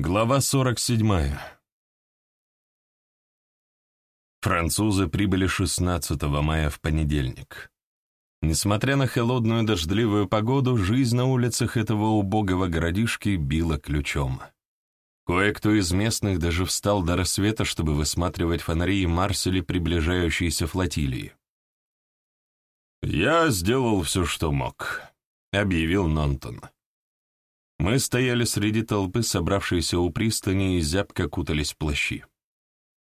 Глава 47. Французы прибыли 16 мая в понедельник. Несмотря на холодную дождливую погоду, жизнь на улицах этого убогого городишки била ключом. Кое-кто из местных даже встал до рассвета, чтобы высматривать фонари и марсели приближающейся флотилии. «Я сделал все, что мог», — объявил Нонтон. Мы стояли среди толпы, собравшейся у пристани, и зябко кутались в плащи.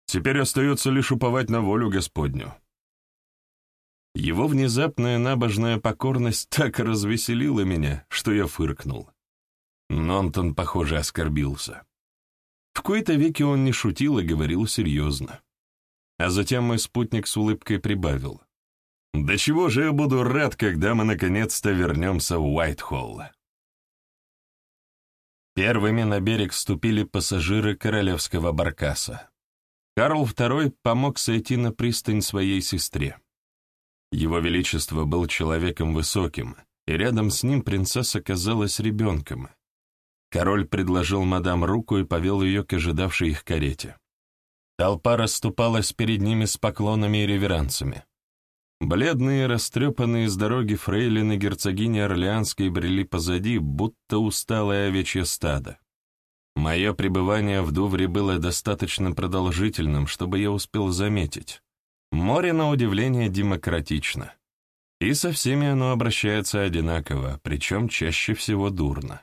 Теперь остается лишь уповать на волю Господню. Его внезапная набожная покорность так развеселила меня, что я фыркнул. Нонтон, похоже, оскорбился. В кои-то веки он не шутил и говорил серьезно. А затем мой спутник с улыбкой прибавил. «Да чего же я буду рад, когда мы наконец-то вернемся в Уайтхолл!» Первыми на берег ступили пассажиры королевского баркаса. Карл II помог сойти на пристань своей сестре. Его Величество был человеком высоким, и рядом с ним принцесса казалась ребенком. Король предложил мадам руку и повел ее к ожидавшей их карете. Толпа расступалась перед ними с поклонами и реверансами. Бледные, растрепанные с дороги фрейлины герцогини Орлеанской брели позади, будто усталое овечье стадо. Мое пребывание в Дувре было достаточно продолжительным, чтобы я успел заметить. Море, на удивление, демократично. И со всеми оно обращается одинаково, причем чаще всего дурно.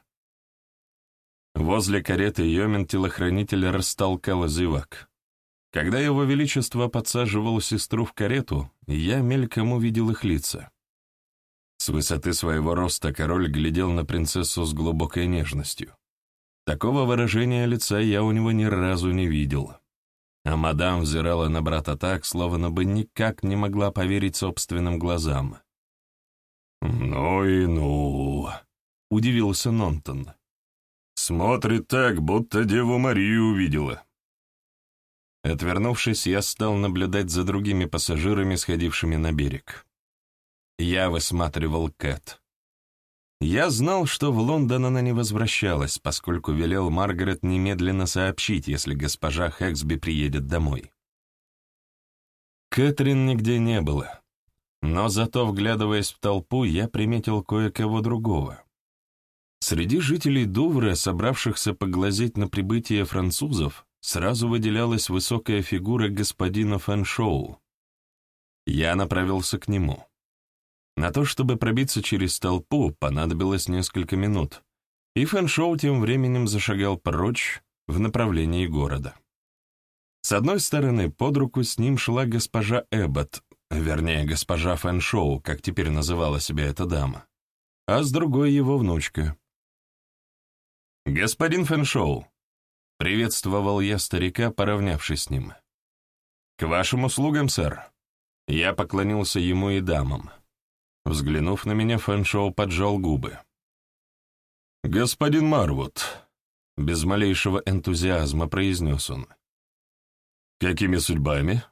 Возле кареты Йомин телохранитель растолкал зевак. Когда его величество подсаживал сестру в карету, я мельком увидел их лица. С высоты своего роста король глядел на принцессу с глубокой нежностью. Такого выражения лица я у него ни разу не видел. А мадам взирала на брата так, словно бы никак не могла поверить собственным глазам. «Ну и ну!» — удивился Нонтон. «Смотрит так, будто Деву Марию увидела». Отвернувшись, я стал наблюдать за другими пассажирами, сходившими на берег. Я высматривал Кэт. Я знал, что в Лондон она не возвращалась, поскольку велел Маргарет немедленно сообщить, если госпожа Хэксби приедет домой. Кэтрин нигде не было, но зато, вглядываясь в толпу, я приметил кое-кого другого. Среди жителей Дувра, собравшихся поглазеть на прибытие французов, сразу выделялась высокая фигура господина Фэншоу. Я направился к нему. На то, чтобы пробиться через толпу, понадобилось несколько минут, и Фэншоу тем временем зашагал прочь в направлении города. С одной стороны, под руку с ним шла госпожа Эббот, вернее, госпожа Фэншоу, как теперь называла себя эта дама, а с другой его внучка. «Господин Фэншоу», Приветствовал я старика, поравнявшись с ним. «К вашим услугам, сэр». Я поклонился ему и дамам. Взглянув на меня, Фэншоу поджал губы. «Господин Марвуд», — без малейшего энтузиазма произнес он. «Какими судьбами?»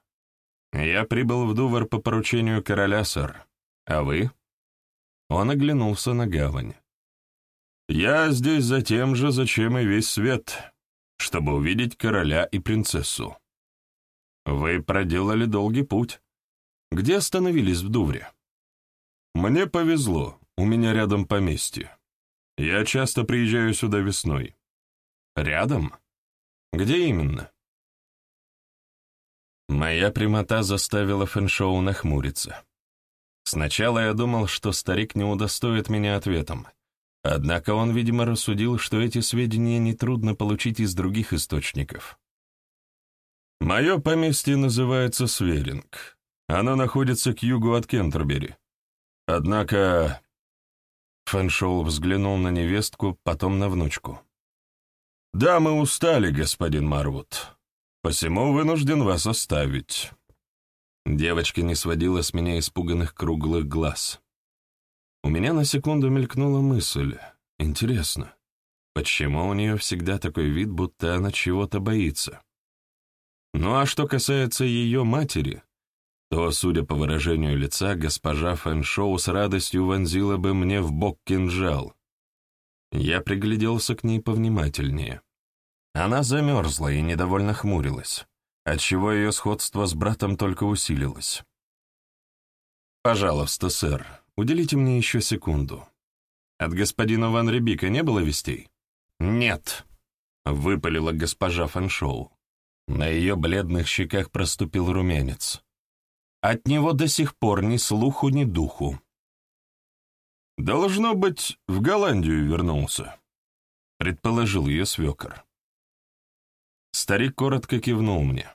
«Я прибыл в Дувр по поручению короля, сэр. А вы?» Он оглянулся на гавань. «Я здесь за тем же, зачем и весь свет чтобы увидеть короля и принцессу. Вы проделали долгий путь. Где остановились в Дувре? Мне повезло, у меня рядом поместье. Я часто приезжаю сюда весной. Рядом? Где именно? Моя прямота заставила Фэншоу нахмуриться. Сначала я думал, что старик не удостоит меня ответом — Однако он, видимо, рассудил, что эти сведения нетрудно получить из других источников. «Мое поместье называется Сверинг. Оно находится к югу от Кентербери. Однако...» Фэншоу взглянул на невестку, потом на внучку. «Да, мы устали, господин Марвуд. Посему вынужден вас оставить». Девочка не сводила с меня испуганных круглых глаз. У меня на секунду мелькнула мысль. Интересно, почему у нее всегда такой вид, будто она чего-то боится? Ну а что касается ее матери, то, судя по выражению лица, госпожа Фэншоу с радостью вонзила бы мне в бок кинжал. Я пригляделся к ней повнимательнее. Она замерзла и недовольно хмурилась, отчего ее сходство с братом только усилилось. «Пожалуйста, сэр, уделите мне еще секунду. От господина Ван Рибика не было вестей?» «Нет», — выпалила госпожа Фаншоу. На ее бледных щеках проступил румянец. От него до сих пор ни слуху, ни духу. «Должно быть, в Голландию вернулся», — предположил ее свекор. Старик коротко кивнул мне.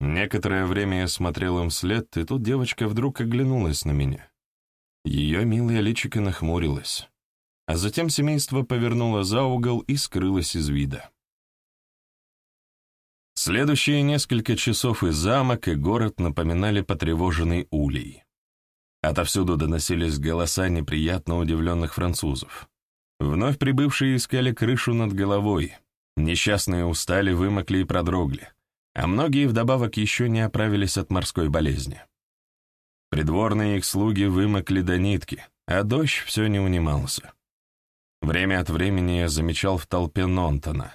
Некоторое время я смотрел им вслед, и тут девочка вдруг оглянулась на меня. Ее милое личико нахмурилось, а затем семейство повернуло за угол и скрылось из вида. Следующие несколько часов и замок, и город напоминали потревоженный улей. Отовсюду доносились голоса неприятно удивленных французов. Вновь прибывшие искали крышу над головой. Несчастные устали, вымокли и продрогли, а многие вдобавок еще не оправились от морской болезни. Придворные их слуги вымокли до нитки, а дождь все не унимался. Время от времени я замечал в толпе Нонтона.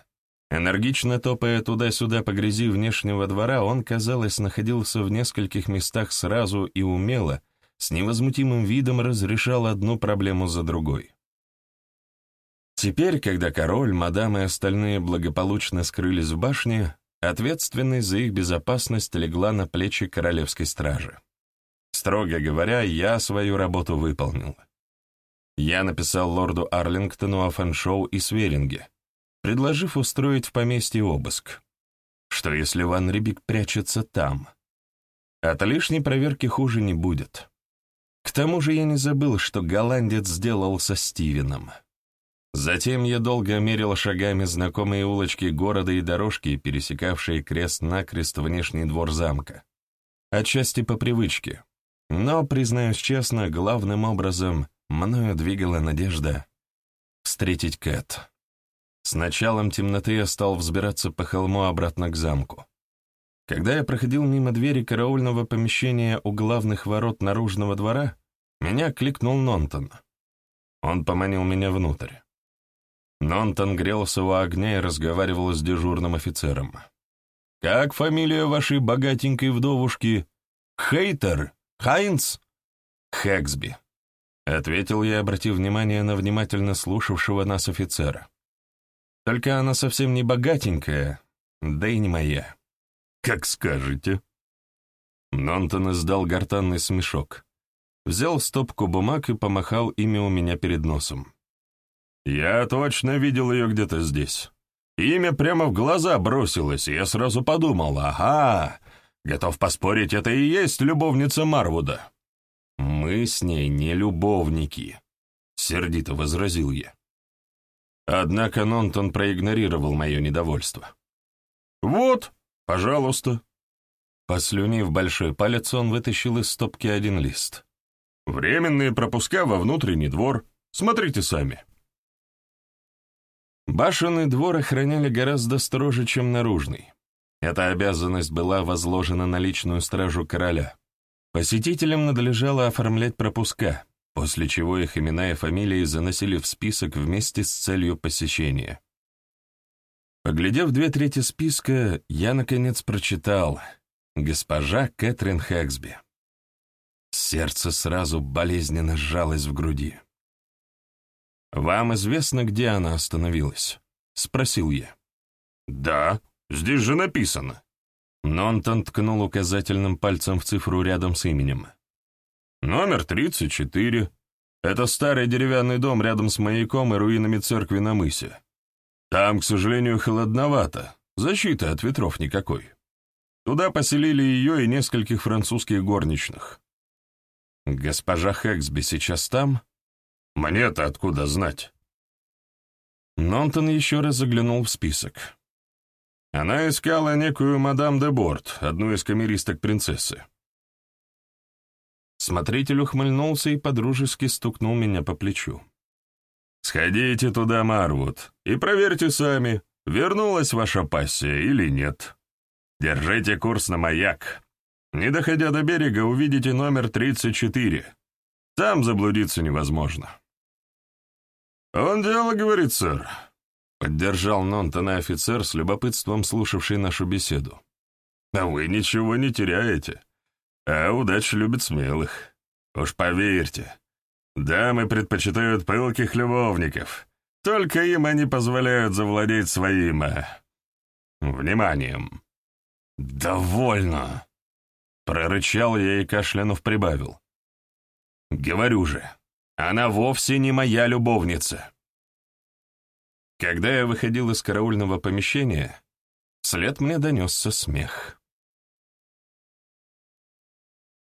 Энергично топая туда-сюда по грязи внешнего двора, он, казалось, находился в нескольких местах сразу и умело, с невозмутимым видом разрешал одну проблему за другой. Теперь, когда король, мадам и остальные благополучно скрылись в башне, ответственность за их безопасность легла на плечи королевской стражи. Строго говоря, я свою работу выполнил. Я написал лорду Арлингтону о фэншоу и Сверинге, предложив устроить в поместье обыск. Что если Ван Рибик прячется там? От лишней проверки хуже не будет. К тому же я не забыл, что голландец сделал со Стивеном. Затем я долго мерил шагами знакомые улочки города и дорожки, пересекавшие крест-накрест внешний двор замка. Отчасти по привычке. Но, признаюсь честно, главным образом мною двигала надежда встретить Кэт. С началом темноты я стал взбираться по холму обратно к замку. Когда я проходил мимо двери караульного помещения у главных ворот наружного двора, меня кликнул Нонтон. Он поманил меня внутрь. Нонтон грелся у огня и разговаривал с дежурным офицером. «Как фамилия вашей богатенькой вдовушки? Хейтер? Хайнц?» «Хэксби», — ответил я, обратив внимание на внимательно слушавшего нас офицера. Только она совсем не богатенькая, да и не моя. Как скажете. Нонтон издал гортанный смешок. Взял стопку бумаг и помахал ими у меня перед носом. «Я точно видел ее где-то здесь. Имя прямо в глаза бросилось, и я сразу подумал, ага, готов поспорить, это и есть любовница Марвуда». «Мы с ней не любовники», — сердито возразил я. Однако Нонтон проигнорировал мое недовольство. «Вот, пожалуйста». Послюнив большой палец, он вытащил из стопки один лист. «Временные пропуска во внутренний двор. Смотрите сами». Башенный двор охраняли гораздо строже, чем наружный. Эта обязанность была возложена на личную стражу короля. Посетителям надлежало оформлять пропуска, после чего их имена и фамилии заносили в список вместе с целью посещения. Поглядев две трети списка, я, наконец, прочитал «Госпожа Кэтрин Хэксби». Сердце сразу болезненно сжалось в груди. «Вам известно, где она остановилась?» — спросил я. «Да, здесь же написано». Нонтон ткнул указательным пальцем в цифру рядом с именем. Номер 34. Это старый деревянный дом рядом с маяком и руинами церкви на мысе. Там, к сожалению, холодновато, защиты от ветров никакой. Туда поселили ее и нескольких французских горничных. Госпожа Хэксби сейчас там? Мне-то откуда знать? Нонтон еще раз заглянул в список. Она искала некую мадам де Борт, одну из камеристок принцессы. Смотритель ухмыльнулся и подружески стукнул меня по плечу. «Сходите туда, Марвуд, и проверьте сами, вернулась ваша пассия или нет. Держите курс на маяк. Не доходя до берега, увидите номер 34. Там заблудиться невозможно». «Он дело, — говорит сэр. Поддержал Нонтона офицер с любопытством слушавший нашу беседу. «А вы ничего не теряете. А удача любит смелых. Уж поверьте, дамы предпочитают пылких любовников. Только им они позволяют завладеть своим... Э, вниманием». «Довольно!» — прорычал я и кашлянув прибавил. «Говорю же, она вовсе не моя любовница». Когда я выходил из караульного помещения, вслед мне донесся смех.